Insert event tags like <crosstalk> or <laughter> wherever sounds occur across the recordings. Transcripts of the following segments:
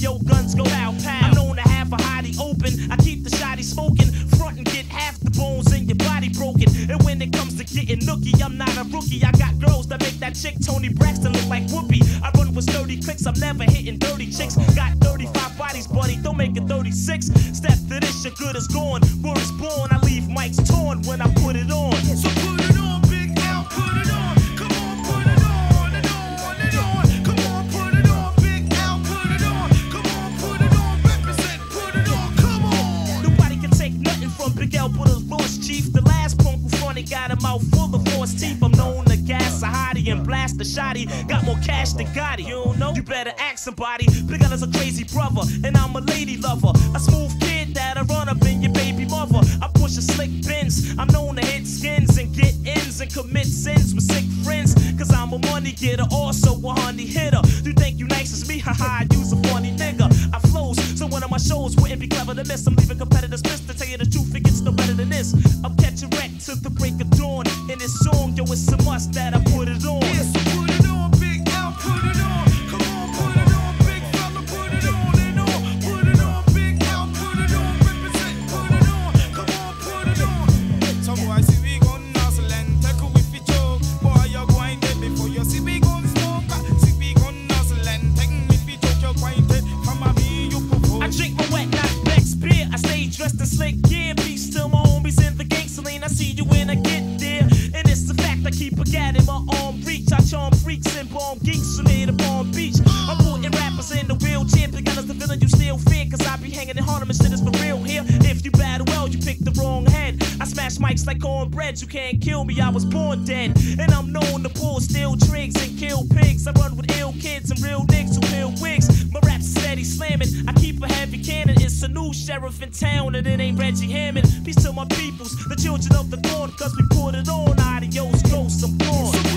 yo guns go out. pow. I'm known to have a hottie open. I keep the shotty smoking, front and get half the bones in your body broken. And when it comes to getting nookie, I'm not a rookie. I got girls that make that chick Toni Braxton look like Whoopi. I run with sturdy clicks, I'm never hitting dirty chicks. Got 35 bodies, buddy, don't make it 36. Step to this, your good is gone. Word is born, Than Gotti. You don't know? You better ask somebody. Big is a crazy brother, and I'm a lady lover. A smooth kid that'll run up in your baby mother. I push a slick Benz. I'm known to hit skins and get ins and commit sins with sick friends. Cause I'm a money getter, also a honey hitter. You think you nice as me? <laughs> Haha, use a funny nigga. I flows, so one of my shows wouldn't be clever to miss. I'm leaving competitors pissed to tell you the truth, it gets no better than this. I'm catching wreck to the break of dawn. In this song, yo, it's a must that I smash mics like cornbread. You can't kill me, I was born dead. And I'm known to pull steel trigs and kill pigs. I run with ill kids and real niggas who peel wigs. My rap's steady slamming. I keep a heavy cannon. It's a new sheriff in town, and it ain't Reggie Hammond. Peace to my peoples, the children of the corn, cause we put it on. Adios, ghosts, I'm gone.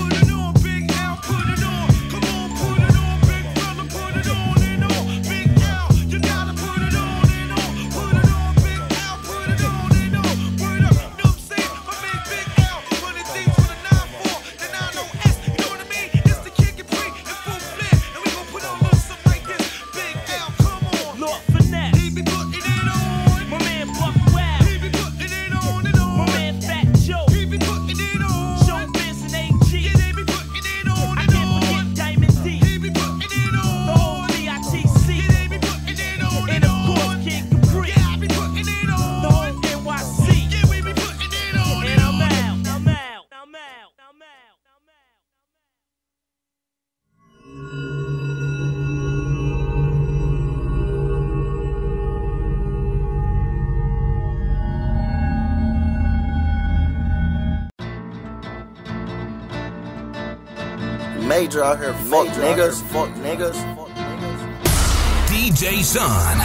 Major out here, fuck niggas, fuck niggas. Fuck niggas. DJ Son.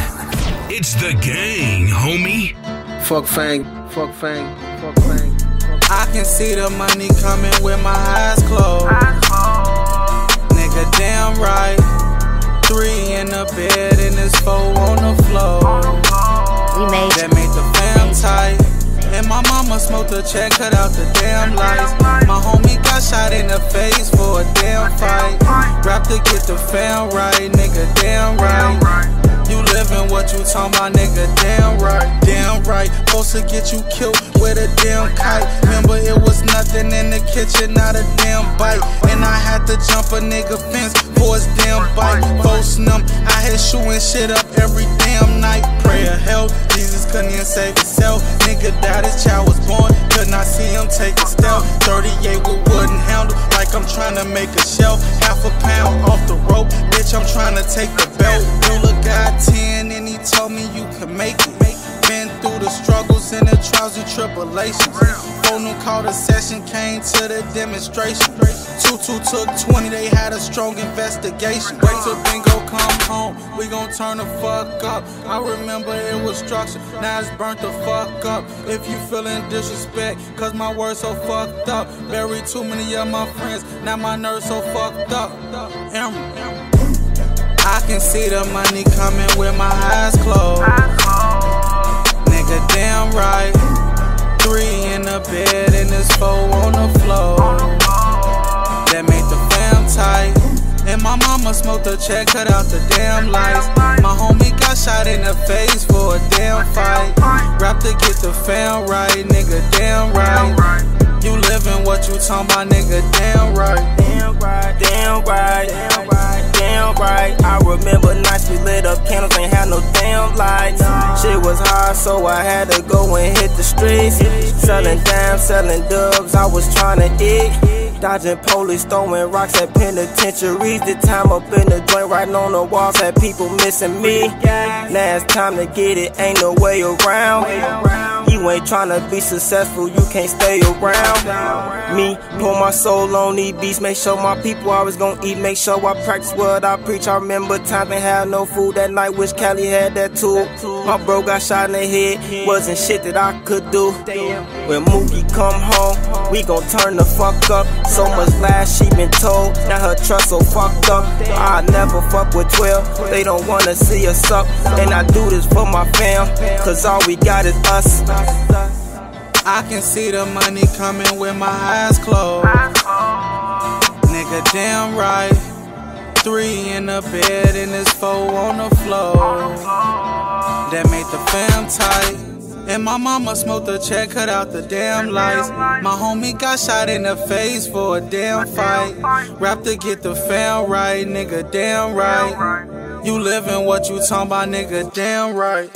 It's the gang, homie. Fuck Fang, fuck Fang, fuck Fang. I can see the money coming with my eyes closed. Nigga, damn right. Three in the bed and there's four on the floor. We made That made the fam tight. And my mama smoked a check, cut out the damn lights. My homie got shot in the face for a damn fight. Rap to get the fam right, nigga, damn right. You living what you talking about, nigga, damn right, damn right. Supposed to get you killed with a damn kite. Nothing in the kitchen, not a damn bite. And I had to jump a nigga fence for his damn bite. Folks numb, I had shooting shit up every damn night. Prayer help, Jesus couldn't even save himself. Nigga died, his child was born, could not see him take a step. 38 with wooden handle, like I'm trying to make a shelf. Half a pound off the rope, bitch, I'm trying to take the belt. Ruler got 10 and he told me you can make it. In the and tribulations. Four new called a session, came to the demonstration. Two took 20, they had a strong investigation. Wait till bingo come home, we gon' turn the fuck up. I remember it was structured, now it's burnt the fuck up. If you feeling disrespect, cause my words so fucked up. Buried too many of my friends, now my nerves so fucked up. Emerald. I can see the money coming with my eyes closed. Nigga, damn right. Three in the bed and this four on the floor. That made the fam tight. And my mama smoked a check, cut out the damn lights. My homie got shot in the face for a damn fight. Rap to get the fam right, nigga, damn right. You living what you talking about, nigga, damn right. Damn right, damn right, damn right, damn right. I remember nights we lit up candles, ain't had no damn lights. Shit was hard, so I had to go and hit the streets. Selling dimes, selling dubs, I was trying to eat. Dodging police, throwing rocks at penitentiaries. The time up in the joint, writing on the walls, had people missing me. Now it's time to get it, ain't no way around. You ain't tryna be successful, you can't stay around. Me, pour my soul on these beats, make sure my people always gon' eat, make sure I practice what I preach. I remember times they had no food that night, wish Cali had that too. My bro got shot in the head, wasn't shit that I could do. When Mookie come home, we gon' turn the fuck up. So much lies she been told, now her trust so fucked up. I never fuck with 12, they don't wanna see us up. And I do this for my fam, cause all we got is us. I can see the money coming with my eyes closed. Nigga, damn right. Three in the bed and it's four on the floor. That made the fam tight. And my mama smoked a check, cut out the damn lights. My homie got shot in the face for a damn fight. Rap to get the fam right, nigga, damn right. You living what you talking about, nigga, damn right.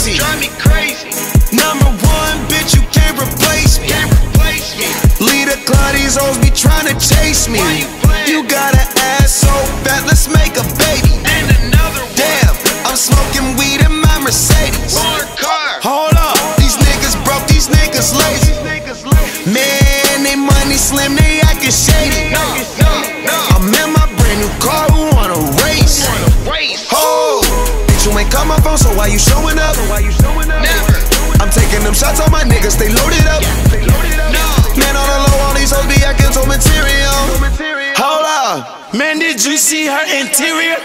Crazy. Drive me crazy. Number one, bitch, you can't replace me. Can't replace me. Leader Claudia's hoes be trying to chase me. You got an ass so fat, let's make a baby. And another one. Damn, I'm smoking weed in my Mercedes. Hold my niggas, they loaded up. Man on the low, all these hoes be acting so material. Hold up. Man, did you see her interior?